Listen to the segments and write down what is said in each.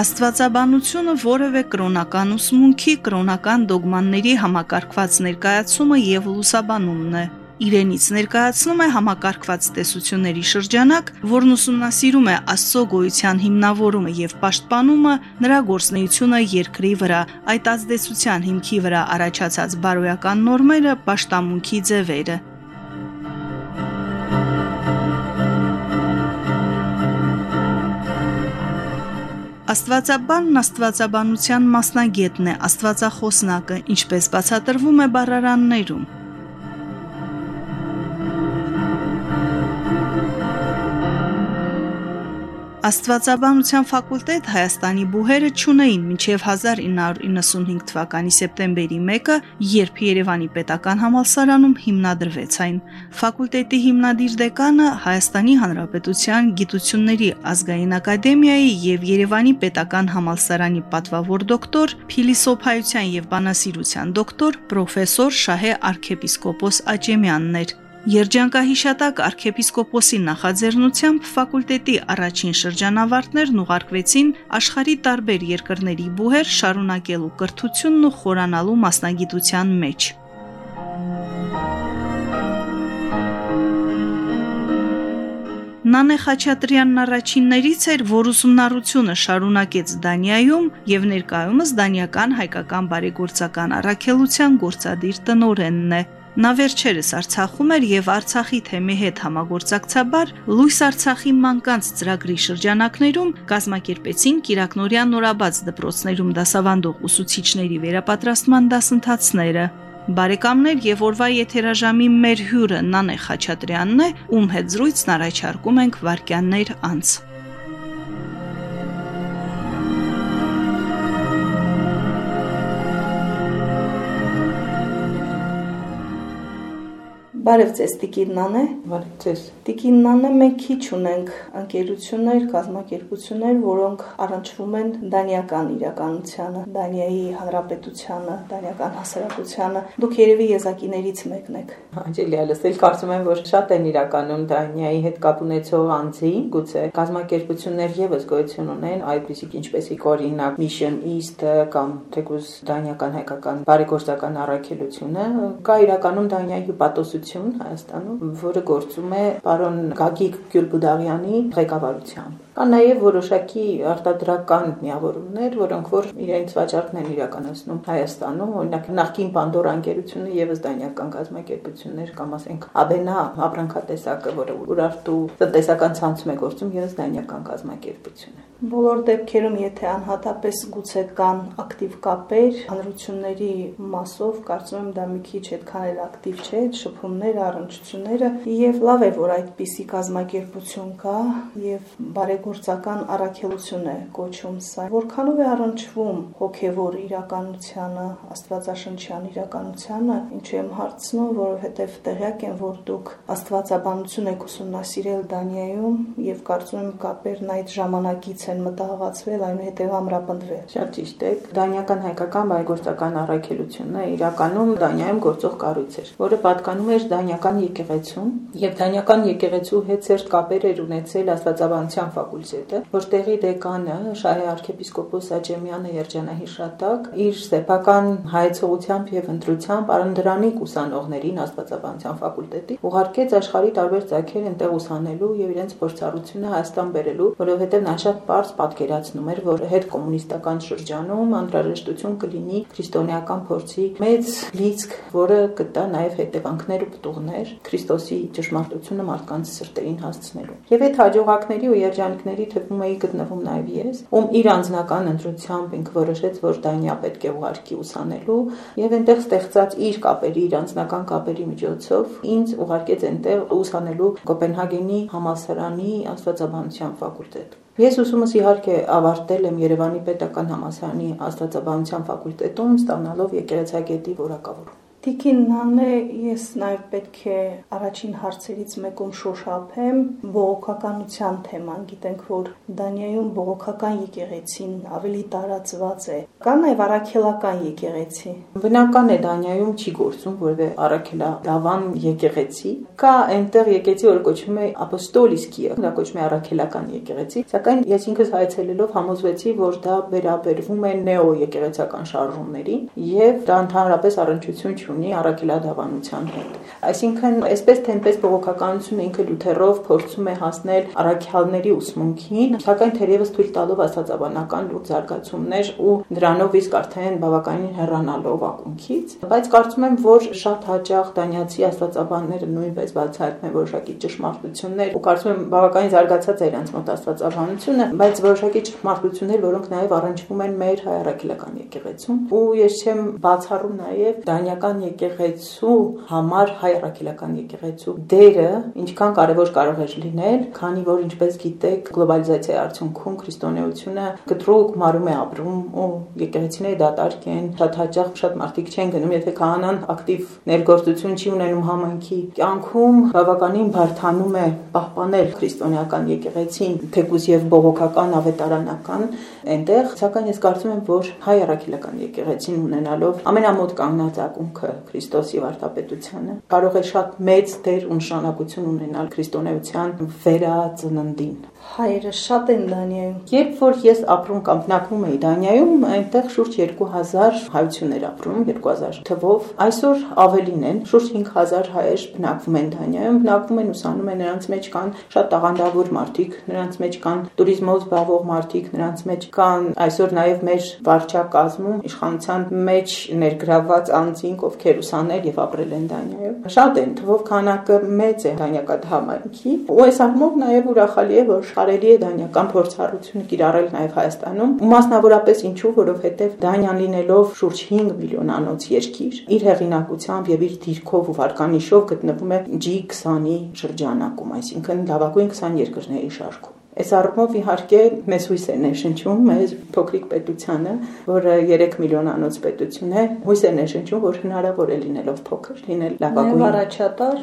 Աստվածաբանությունը որևէ կրոնական ուսմունքի, կրոնական դոգմանների համակարգված ներկայացումը եւ լուսաբանումն է։ Իրենից ներկայացնում է համակարգված տեսությունների շրջանակ, որն ուսումնասիրում է Աստծո գոյության հիմնավորումը եւ պաշտպանումը, նրա գործնեությունը երկրի վրա, այդ ազդեցության հիմքի վրա առաջացած բարոյական նորմերը, պաշտամունքի ձևերը։ Աստվածաբանն աստվածաբանության մասնագետն է, աստվածախոսնակը, ինչպես բացատրվում է բառարաններում։ Աստվածաբանության ֆակուլտետ Հայաստանի բուհերը ճունեին մինչև 1995 թվականի սեպտեմբերի 1-ը, երբ Երևանի Պետական համալսարանում հիմնադրվեց այն։ Ֆակուլտետի հիմնադիր դեկանը Հայաստանի Հանրապետության Գիտությունների ազգային ակադեմիայի եւ Երևանի Պետական համալսարանի պատվավոր դոկտոր, փիլիսոփայության եւ բանասիրության դոկտոր, պրոֆեսոր Շահե arczepiskopos Աճեմյանն էր։ Երջանկահիշատակ arczepiskoposi նախաձեռնությամբ ֆակուլտետի առաջին շրջանավարտներն ուղարկվեցին աշխարի տարբեր երկրների բուհեր շարունակելու կրթությունն ու խորանալու մասնագիտության մեջ։ Նանե Խաչատրյանն առաջիններից էր, որ ուսումնառությունը շարունակեց Դանիայում եւ ներկայումս դանիական հայկական բարեգործական առաքելության գործադիր տնօրենն է։ Նա վերջերս Արցախում էր եւ Արցախի թեմի հետ համագործակցաբար Լույս Արցախի մանկանց ծրագրի շրջանակներում կազմակերպեցին Կիրակնորյան նորաբաց դպրոցներում դասավանդող ուսուցիչների վերապատրաստման դասընթացները։ Բարեկամներ եւ օրվա եթերաժամի մեր հյուրը Նանե Խաչատրյանն է, ում հետ զրույցն առաջարկում ենք վարքյաններ անց։ Բարև ձեզ, Տիկին Նանե։ Բարև ձեզ։ Տիկին Նանե, մենք քիչ ունենք ընկերություններ, կազմակերպություններ, որոնք առնչվում են դանիական իրականությանը, Դանիայի հանրապետությանը, դանիական հասարակությանը։ Դուք երևի եզակիներից մեկն եք։ Հաճելի է լսել, կարծում եմ, որ շատ են իրականում Դանիայի հետ կապ ունեցող անձի, գուցե կազմակերպություններ եւս գոյություն ունեն, այդպիսիք ինչպեսի օրինակ Mission East կամ թեկուզ դանիական հայկական բարեգործական առաքելությունը, կա իրականում Դանիայի Հանրապետություն Հայաստանում, որը գործում է պարոն Գագիկ Գյուլբուդաղյանի ղեկավարությամբ։ Կան նաև որոշակի արտադրական միավորումներ, որոնք որ իրենց վաճառքն են իրականացնում Հայաստանում, օրինակ նախկին Պանդորա ընկերությունը եւս դանիական կազմակերպություններ կամ ասենք Աբենա ապրանքատեսակը, որը Ուրարտու տնտեսական ցանցում է գործում, եւս դանիական կազմակերպություն է։ Բոլոր դեպքերում, եթե անհատապես գուցե կան ակտիվ կապեր, հանրությունների մասով, կարծում եմ դա մի քիչ այդքան էլ ակտիվ չէ, շփումները, առնչությունները, եւ լավ է, որ այդպիսի կազմակերպություն կա եւ բարեգ գործական առաքելություն է կոչում սա։ Որքանով է առնչվում հոգևոր իրականությանը, աստվածաշնչյան իրականությանը, ինչու եմ հարցնում, որովհետև տեղյակ եմ, որ դուք աստվածաբանություն եք ուսումնասիրել Դանիայում եւ կարծում եմ կապերն այդ ժամանակից են մտահղացվել, այնուհետև ամրապնդվել։ Շատ ճիշտ է։ Դանիական հայկական բայգործական առաքելությունը իրականում Դանիայում գործող կառույց էր, որը պատկանում էր Դանիական եկեղեցուն եւ Դանիական եկեղեցու հետ ծերտ կապեր էր ունեցել աստվածաբանության ֆակուլտետը ֆակուլտետը, որտեղի դեկանը Շահե arczepiskopos Աճեմյանը երջանահիշատակ իր սեփական հայեցողությամբ եւ ընտրությամբ Արանդրանիկ ուսանողներին Աստվածաբանության ֆակուլտետի ուղարկեց աշխարհի տարբեր ցակեր այնտեղ ուսանելու եւ իրենց փորձառությունը Հայաստան բերելու, որովհետեւ նա շատ པարզ պատկերացնում էր, որ հետ կոմունիստական շրջանում անհրաժեշտություն կլինի քրիստոնեական փորձի մեծ լիցք, որը կտա նաեւ հետևանքներ ու պտուղներ Քրիստոսի ճշմարտությունը մարդկանց սրտերին հասցնելու։ Եվ այդ հաջողակների ու երջանքների ընկերների թվում էի գտնվում նաև ես, ում իր անձնական ընտրությամբ ինքը որոշեց, որ Դանիա պետք է ուղարկի ուսանելու եւ այնտեղ ստեղծած իր կապերի, իր անձնական կապերի միջոցով ինձ ուղարկեց այնտեղ ուսանելու Կոպենհագենի համալսարանի աստվածաբանության ֆակուլտետ։ Ես ուսումս իհարկե ավարտել եմ Երևանի Պետական համալսարանի աստվածաբանության ֆակուլտետում, ստանալով եկեղեցագետի որակավորում։ Տիկին Նանե, ես նաև պետք է առաջին հարցերից մեկում շոշափեմ բողոքականության թեման։ Գիտենք, որ Դանիայում բողոքական եկեղեցին ավելի տարածված է։ Կա նաև առաքելական եկեղեցի։ Բնական է Դանիայում չի գործում որևէ առաքելադավան եկեղեցի։ Կա այնտեղ եկեղեցի, որ կոչվում է ապոստոլիսկիա, դա կոչվում է առաքելական եկեղեցի, սակայն ես ինքս հայցելելով համոզվեցի, որ դա վերաբերվում է նեո եկեղեցական շարժումներին եւ դա ընդհանրապես առնչություն չունի առաքելադավանության հետ։ Այսինքն, այսպես թե այնպես բողոքականությունը ինքը Լութերով փորձում է հասնել առաքյալների ուսմունքին, սակայն թերևս թույլ տալով աստվածաբանական լուրջ զարգացումներ ու դրանով իսկ արդեն բավականին հեռանալով ակունքից, բայց կարծում եմ, որ շատ հաճախ դանիացի աստվածաբանները նույնպես բացահայտում են որոշակի ճշմարտություններ ու կարծում եմ բավականին զարգացած է իրանց մոտ աստվածաբանությունը, բայց որոշակի ճշմարտություններ, որոնք նաև առնչվում են մեր հայ առաքելական եկեղեցում ու ես չեմ բացառում նաև դանիական եկեղեցու համար հայ առաքելական եկեղեցու դերը ինչքան կարևոր կարող է լինել, քանի որ ինչպես գիտեք, գլոբալիզացիայի արդյունքում քրիստոնեությունը կտրուկ մարում է ապրում ու եկեղեցիները դատարկ են, շատ հաճախ շատ մարդիկ չեն գնում, եթե քահանան ակտիվ ներգործություն չի ունենում համայնքի կյանքում, բավականին բարթանում է պահպանել քրիստոնեական եկեղեցին, թեկուզ եւ բողոքական ավետարանական այնտեղ, սակայն ես կարծում եմ, որ հայ առաքելական եկեղեցին ունենալով ամենամոտ կանգնած ակունքը Տերը, Քրիստոսի վարդապետությանը, կարող է շատ մեծ դեր ու նշանակություն ունենալ քրիստոնեության վերածննդին։ Հայրը շատ են Դանիայում։ Երբ որ ես ապրում կամ բնակվում էի Դանիայում, այնտեղ շուրջ 2000 հայություն էր ապրում, 2000 թվով։ Այսօր ավելին են, շուրջ 5000 հայեր բնակվում են Դանիայում, բնակվում են ուսանում են, նրանց մեջ կան շատ տաղանդավոր մարդիկ, նրանց մեջ կան туриզմով զբաղվող մարդիկ, նրանց մեջ կան այսօր նաև մեր վարչակազմում իշխանության մեջ ներգրավված անձինք, ովքեր ուսանել եւ ապրել են Դանիայում։ Շատ են, թվով քանակը մեծ է Դանիական համայնքի, ու այս առումով նաև ուրախալի է, որ կարելի է դանիական փորձառությունը կիրառել նաև Հայաստանում, ու մասնավորապես ինչու, որովհետև Դանիան լինելով շուրջ 5 միլիոնանոց երկիր, իր հեղինակությամբ եւ իր դիրքով ու վարկանիշով գտնվում է G20-ի շրջանակում, այսինքն լավագույն 20 երկրների շարքում։ Այս առումով իհարկե մեզ հույս է ներշնչում մեր փոքրիկ պետությանը, որը 3 միլիոնանոց պետություն է, հույս է ներշնչում, որ հնարավոր է լինելով փոքր, լինել լավագույն առաջատար,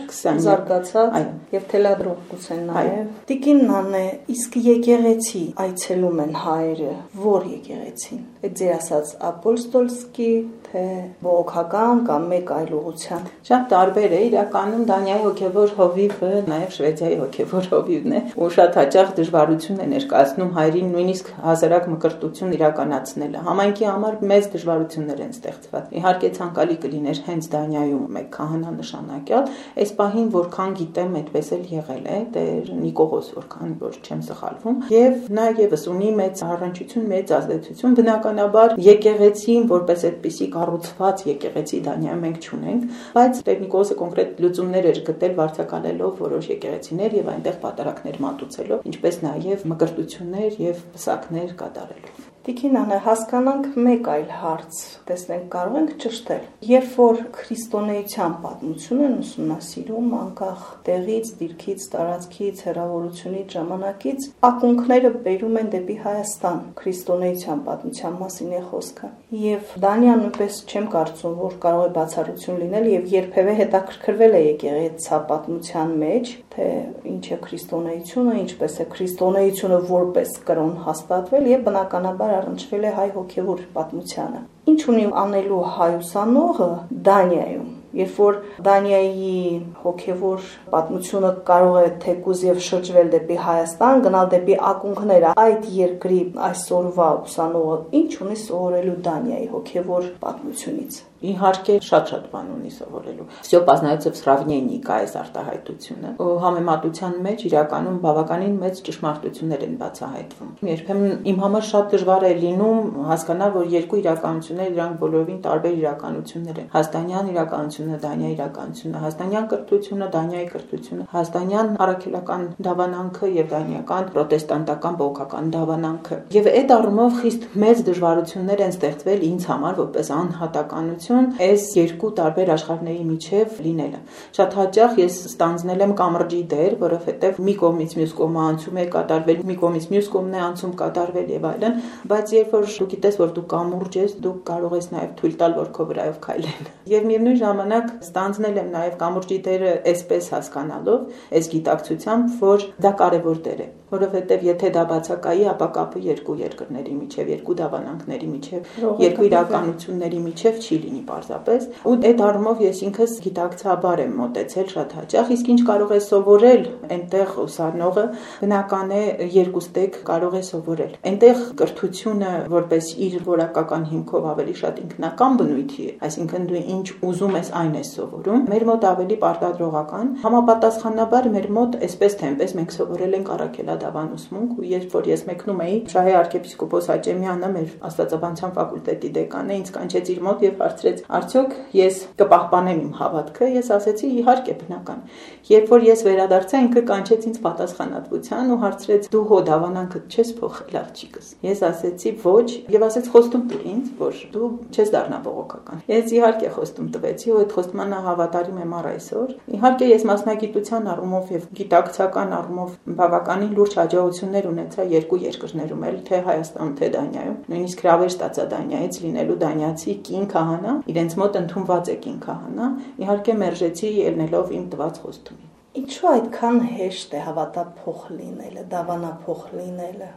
զարգացած եւ թելադրող կուսեն նաեւ։ Տիկինն անե, իսկ եկեղեցի այցելում են հայերը, որ եկեղեցին։ Այդ ձեր ասած ապոստոլսկի թե բողոքական կամ մեկ այլ ուղղության։ Շատ տարբեր է, իրականում Դանիայի հոգևոր հովիվը նաև Շվեդիայի հոգևոր հովիվն է, ու շատ հաճախ դժվար դժվարություն է ներկայացնում հայրին նույնիսկ հազարակ մկրտություն իրականացնելը։ Համայնքի համար մեծ դժվարություններ են ստեղծված։ Իհարկե ցանկալի կլիներ հենց Դանիայում մեկ քահանա նշանակյալ, այս պահին որքան գիտեմ, այդպես էլ եղել է Տեր Նիկողոս, որքան որ չեմ սխալվում, եւ նա եւս ունի մեծ առնչություն, մեծ ազդեցություն, բնականաբար եկեղեցին որպես այդպիսի կառուցված եկեղեցի Դանիայում մենք չունենք, բայց Տեր Նիկողոսը կոնկրետ լուծումներ էր գտել վարձակալելով որոշ եկեղեցիներ եւ այնտեղ պատարակներ մատուցելով, ինչպես նաև մկրտություններ եւ պսակներ կատարելով։ Տիկինանը հասկանանք մեկ այլ հարց, տեսնենք կարող ենք ճշտել։ Երբ որ քրիստոնեության պատմություն են ուսումնասիրում, անկախ տեղից, դիրքից, տարածքից, հերավորությունից, ժամանակից, ակունքները բերում են դեպի Հայաստան։ Քրիստոնեության պատմության մասին է խոսքը։ Եվ Դանիան նույնպես չեմ կարծում, որ կարող է բացառություն լինել եւ երբևէ հետաքրքրվել է եկեղեցա պատմության մեջ, թե ինչ է քրիստոնեությունը, ինչպես է քրիստոնեությունը որպես կրոն հաստատվել եւ բնականաբար առնչվել է հայ հոգևոր պատմությանը։ Ինչ ունի անելու հայ ուսանողը Դանիայում երբ որ Դանիայի հոգևոր պատմությունը կարող է թեկուզ եւ շրջվել դեպի Հայաստան, գնալ դեպի ակունքները, այդ երկրի այսօրվա ուսանողը ինչ ունի սովորելու Դանիայի հոգևոր պատմությունից։ Իհարկե շատ-շատ բան ունի սովորելու։ Всё познается в сравнении կա այս արտահայտությունը։ Համեմատության մեջ իրականում բավականին մեծ ճշմարտություններ են բացահայտվում։ Երբեմն իմ համար շատ դժվար է լինում հասկանալ, որ երկու իրականություններ դրանք բոլորովին տարբեր իրականություններ են։ Հաստանյան իրականությունը, Դանիայի իրականությունը, հաստանյան կրթությունը, Դանիայի կրթությունը, հաստանյան առաքելական դավանանքը եւ դանիական պրոտեստանտական բողոքական դավանանքը։ Եվ այդ առումով խիստ մեծ դժվարություններ են ստեղծվել ինձ համար որպես անհատականություն կապակցություն այս երկու տարբեր աշխարհների միջև լինելը։ Շատ հաճախ ես ստանձնել եմ կամրջի դեր, որովհետև մի կողմից մյուս կողմը անցում է կատարվել, մի կողմից մյուս կողմն է անցում կատարվել եւ այլն, բայց երբ որ դու գիտես, որ դու կամուրջ ես, դու կարող ես նաեւ թույլ տալ, որ քո վրայով քայլեն։ Եվ միևնույն ժամանակ ստանձնել եմ նաեւ կամուրջի դերը այսպես հասկանալով, այս գիտակցությամբ, որ դա կարևոր դեր է, որովհետեւ եթե դա բացակայի, ապա կապը երկու երկրների միջև, երկու դավանանքների միջև, երկու իրականությունների միջև չի լինի պարզապես։ Ու այդ առումով ես ինքս գիտակցաբար եմ մտածել շատ հաճախ, իսկ ինչ կարող է սովորել այնտեղ ուսանողը, բնական է երկուստեք կարող է սովորել։ Այնտեղ կրթությունը որպես իր որակական հիմքով ավելի շատ ինքնական բնույթի է, այսինքն դու ինչ ուզում ես այն ես սովորում։ Մեր մոտ ավելի պարտադրողական, համապատասխանաբար մեր մոտ այսպես թե այնպես մենք սովորել ենք առաքելադավան ուսմունք ու երբ որ ես մեկնում էի Շահե arczepiskopos Աճեմյանը մեր աստվածաբանության ֆակուլտետի դեկանը ինձ կանչեց իր մոտ եւ հարցրեց. Արդյոք ես կպահպանեմ իմ հավատքը ես ասեցի իհարկե բնական երբ որ ես վերադարձա ինքը կանչեց ինձ պատասխանատվության ու հարցրեց. Դու հո դավանանքդ չես փոխել աղջիկս ես ասեցի ոչ եւ ասեց խոստում տուր ինձ որ դու չես դառնա բողոքական ես իհարկե խոստում տվեցի ու այդ խոստմանը հավատարիմ եմ առ այսօր իհարկե ես մասնագիտության առումով եւ գիտակցական առումով բավականին լուրջ հաջողություններ ունեցա երկու երկրներում էլ թե Հայաստանում թե Դանիայում նույնիսկ հրավեր ստացա Դանիայից լինելու դանիացի կին քահանա իրենց մոտ ընդունված է կին քահանա իհարկե մերժեցի ելնելով իմ տված խոստումին Ինչու այդքան հեշտ է հավատափոխ լինելը, դավանափոխ լինելը։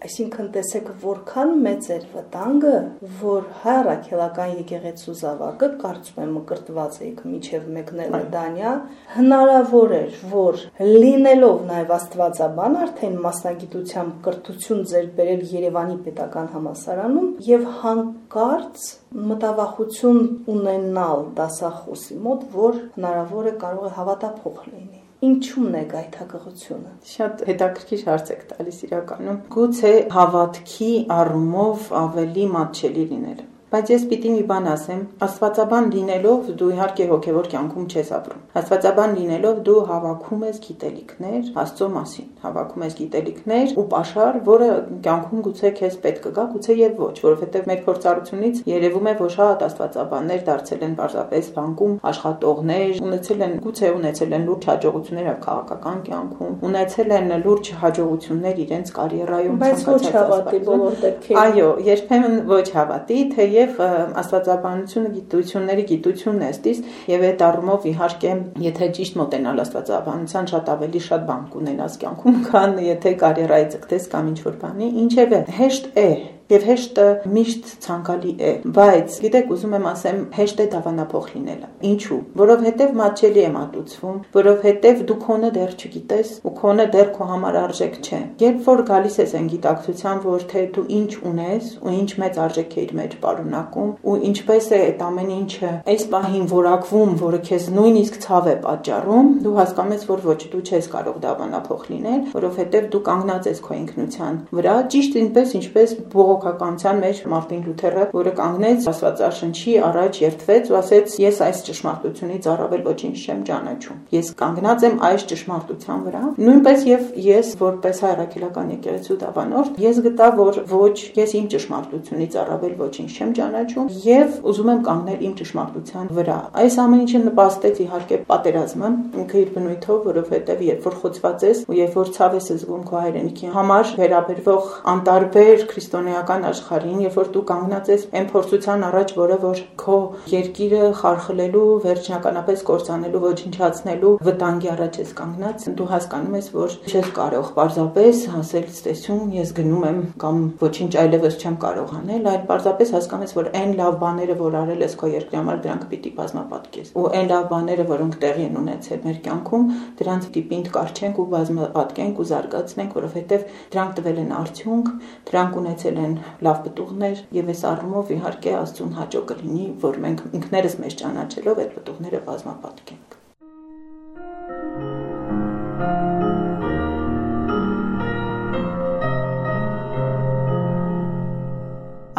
Այսինքն տեսեք որքան մեծ էր վտանգը, որ հայ ռաքելական եկեղեցու զավակը կարծում եմ մկրտված էիք միջև մեկնելը Դանիա, հնարավոր էր, որ լինելով նաև աստվածաբան արդեն մասնագիտությամբ կրթություն ձեր բերել Երևանի պետական համալսարանում եւ հանկարծ մտավախություն ունենալ դասախոսի մոտ, որ հնարավոր է կարող է հավատափոխ լինի ինչու՞մն է գայթակղությունը։ Շատ հետաքրքիր հարց եք տալիս իրականում։ Գուցե հավատքի առումով ավելի մատչելի լինելը Բայց ես պիտի մի բան ասեմ, աստվածաբան լինելով դու իհարկե հոգևոր կյանքում չես ապրում։ Աստվածաբան լինելով դու հավաքում ես գիտելիքներ Աստծո մասին, հավաքում ես գիտելիքներ ու pašար, որը կյանքում գուցե քեզ պետք կգա, գուցե եւ ոչ, որովհետեւ մեր փորձառությունից երևում է, որ շատ աստվածաբաններ դարձել են պարզապես բանկում աշխատողներ, ունեցել են գուցե ունեցել են լուրջ հաջողություններ քաղաքական կյանքում, ունեցել են լուրջ հաջողություններ իրենց կարիերայում, բայց ոչ հավատի բոլոր դեպքերում։ Այո, երբեմն ոչ հավատի, թե եւ աստվածաբանությունը գիտությունների գիտությունն է ստիս եւ այդ առումով իհարկե եթե ճիշտ մոտենալ աստվածաբանության շատ ավելի շատ բան կունենաս կյանքում քան եթե կարիերայի ցկտես կամ ինչ որ բանի ինչեւէ հեշտ է եւ հեշտը միշտ ցանկալի է բայց գիտեք ուզում եմ ասեմ հեշտ է դավանափոխ լինելը ինչու որովհետեւ մատչելի է մատուցվում որովհետեւ դու քոնը դեռ չգիտես ու քոնը դեռ քո համար արժեք չէ երբ որ գալիս ես այն գիտակցության որ թե դու ինչ ունես ու ինչ մեծ արժեք է իր մեջ պարունակում ու ինչպես է այդ ամեն ինչը այս պահին որակվում որը քեզ նույնիսկ ցավ է պատճառում դու հասկանում ես որ ոչ դու չես կարող դավանափոխ լինել որովհետեւ դու կանգնած ես քո ինքնության վրա ճիշտ ինպես ինչպես բողոք բողոքականության մեջ Մարտին Լյութերը, որը կանգնեց Աստվածաշնչի առաջ երթվեց ու ասեց. Ես այս ճշմարտությունից առավել ոչինչ չեմ ճանաչում։ Ես կանգնած եմ այս ճշմարտության վրա։ Նույնպես եւ ես որպես հայրաքելական եկեղեցու դավանորդ, ես գտա, որ ոչ, ես իմ ճշմարտությունից առավել ոչինչ չեմ ճանաչում եւ ուզում եմ կանգնել իմ ճշմարտության վրա։ Այս ամեն ինչը նպաստեց իհարկե պատերազմը, ինքը իր բնույթով, որովհետեւ երբ որ խոցված ես ու երբ որ ցավ ես զգում քո հայրենիքի համար վերաբերվող անտարբեր քրիստոնեական իրական աշխարհին, երբ որ դու կանգնած ես այն փորձության առաջ, որը որ քո երկիրը խարխլելու, վերջնականապես կործանելու, ոչնչացնելու վտանգի առաջ ես կանգնած, դու հասկանում ես, որ չես կարող պարզապես հասել ստեսում, ես գնում եմ կամ ոչինչ այլևս չեմ կարող անել, այլ պարզապես հասկանում ես, որ այն լավ բաները, որ արել ես քո երկրի համար, դրանք պիտի բազմապատկես։ Ու այն լավ բաները, որոնք տեղի են ունեցել մեր կյանքում, դրանց պիտի պինդ կարճենք ու բազմապատկենք ու զարգացնենք, որովհետև դրանք տվել են արդյունք, դրանք ունեցել են լավ պտուղներ եւ այս առումով իհարկե Աստծուն հաջող կլինի, որ մենք ինքներս մեզ ճանաչելով այդ պտուղները բազմապատկենք։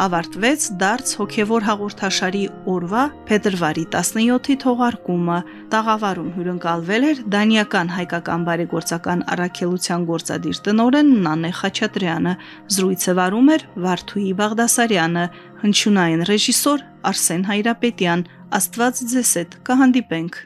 ավարտվեց դարձ հոգևոր հաղորդաշարի օրվա փետրվարի 17-ի թողարկումը։ Տաղավարում հյուրընկալվել էր դանիական հայկական բարեգործական առաքելության գործադիր տնօրեն Նանե Խաչատրյանը։ Զրույցը վարում էր Վարդուհի Բաղդասարյանը, հնչյունային ռեժիսոր Արսեն Հայրապետյան։ Աստված ձեզ հետ կհանդիպենք